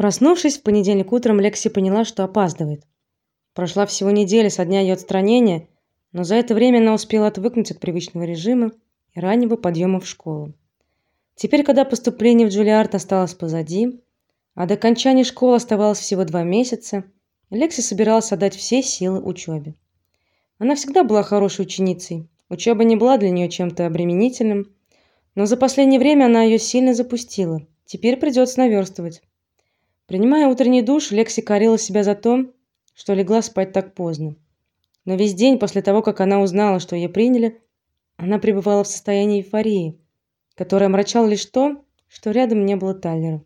Проснувшись в понедельник утром, Лекси поняла, что опаздывает. Прошла всего неделя со дня ее отстранения, но за это время она успела отвыкнуть от привычного режима и раннего подъема в школу. Теперь, когда поступление в Джулиард осталось позади, а до окончания школы оставалось всего два месяца, Лекси собиралась отдать все силы учебе. Она всегда была хорошей ученицей. Учеба не была для нее чем-то обременительным, но за последнее время она ее сильно запустила. Теперь придется наверстывать. Принимая утренний душ, Лекси корила себя за то, что легла спать так поздно. Но весь день после того, как она узнала, что ее приняли, она пребывала в состоянии эйфории, которая омрачала лишь то, что рядом не было Тайлера,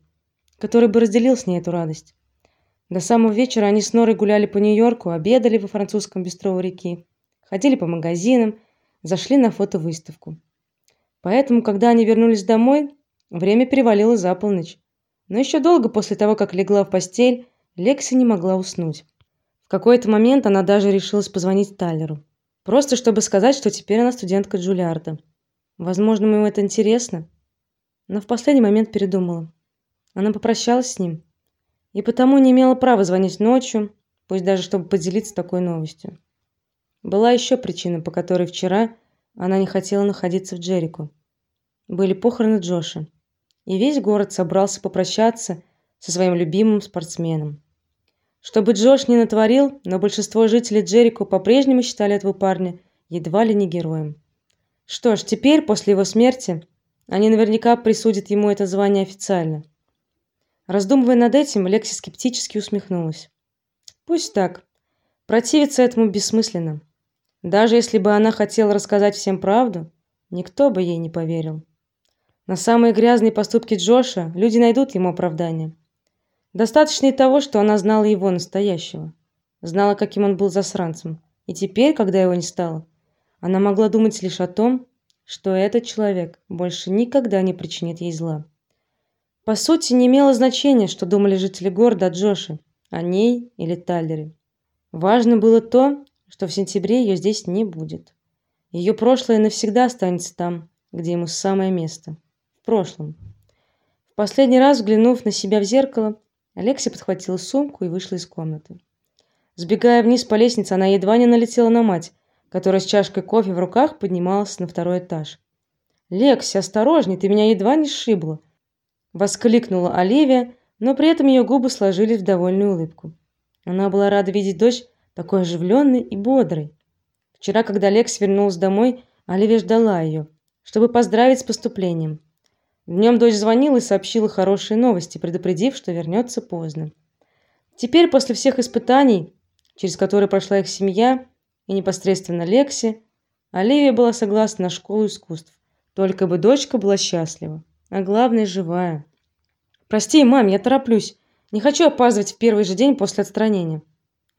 который бы разделил с ней эту радость. До самого вечера они с Норой гуляли по Нью-Йорку, обедали во французском бистро у реки, ходили по магазинам, зашли на фотовыставку. Поэтому, когда они вернулись домой, время перевалило за полночь. Но еще долго после того, как легла в постель, Лекси не могла уснуть. В какой-то момент она даже решилась позвонить Тайлеру, просто чтобы сказать, что теперь она студентка Джулиарда. Возможно, ему это интересно, но в последний момент передумала. Она попрощалась с ним и потому не имела права звонить ночью, пусть даже чтобы поделиться такой новостью. Была еще причина, по которой вчера она не хотела находиться в Джерико. Были похороны Джоша и весь город собрался попрощаться со своим любимым спортсменом. Что бы Джош ни натворил, но большинство жителей Джерико по-прежнему считали этого парня едва ли не героем. Что ж, теперь после его смерти они наверняка присудят ему это звание официально. Раздумывая над этим, Лекси скептически усмехнулась. Пусть так. Противиться этому бессмысленно. Даже если бы она хотела рассказать всем правду, никто бы ей не поверил. На самые грязные поступки Джоша люди найдут ему оправдание. Достаточно и того, что она знала его настоящего, знала, каким он был засранцем. И теперь, когда его не стало, она могла думать лишь о том, что этот человек больше никогда не причинит ей зла. По сути, не имело значения, что думали жители города о Джоше, о ней или Таллере. Важно было то, что в сентябре ее здесь не будет. Ее прошлое навсегда останется там, где ему самое место прошлом. В последний раз взглянув на себя в зеркало, Алексия подхватила сумку и вышла из комнаты. Сбегая вниз по лестнице, она едва не налетела на мать, которая с чашкой кофе в руках поднималась на второй этаж. "Лекси, осторожней, ты меня едва не сшибла", воскликнула Оливия, но при этом ее губы сложились в довольную улыбку. Она была рада видеть дочь такой оживленной и бодрой. Вчера, когда Лекс вернулась домой, Оливия ждала ее, чтобы поздравить с поступлением. Днем дочь звонила и сообщила хорошие новости, предупредив, что вернется поздно. Теперь после всех испытаний, через которые прошла их семья и непосредственно Лекси, Оливия была согласна на школу искусств, только бы дочка была счастлива, а главное живая. Прости, мам, я тороплюсь. Не хочу опаздывать в первый же день после отстранения.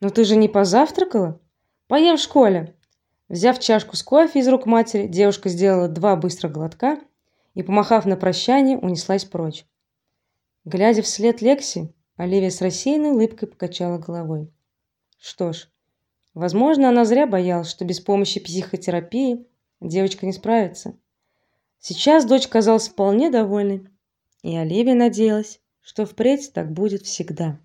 Но ты же не позавтракала? Поем в школе. Взяв чашку с кофе из рук матери, девушка сделала два быстрых глотка и, помахав на прощание, унеслась прочь. Глядя вслед Лекси, Оливия с рассеянной улыбкой покачала головой. Что ж, возможно, она зря боялась, что без помощи психотерапии девочка не справится. Сейчас дочь казалась вполне довольной, и Оливия надеялась, что впредь так будет всегда.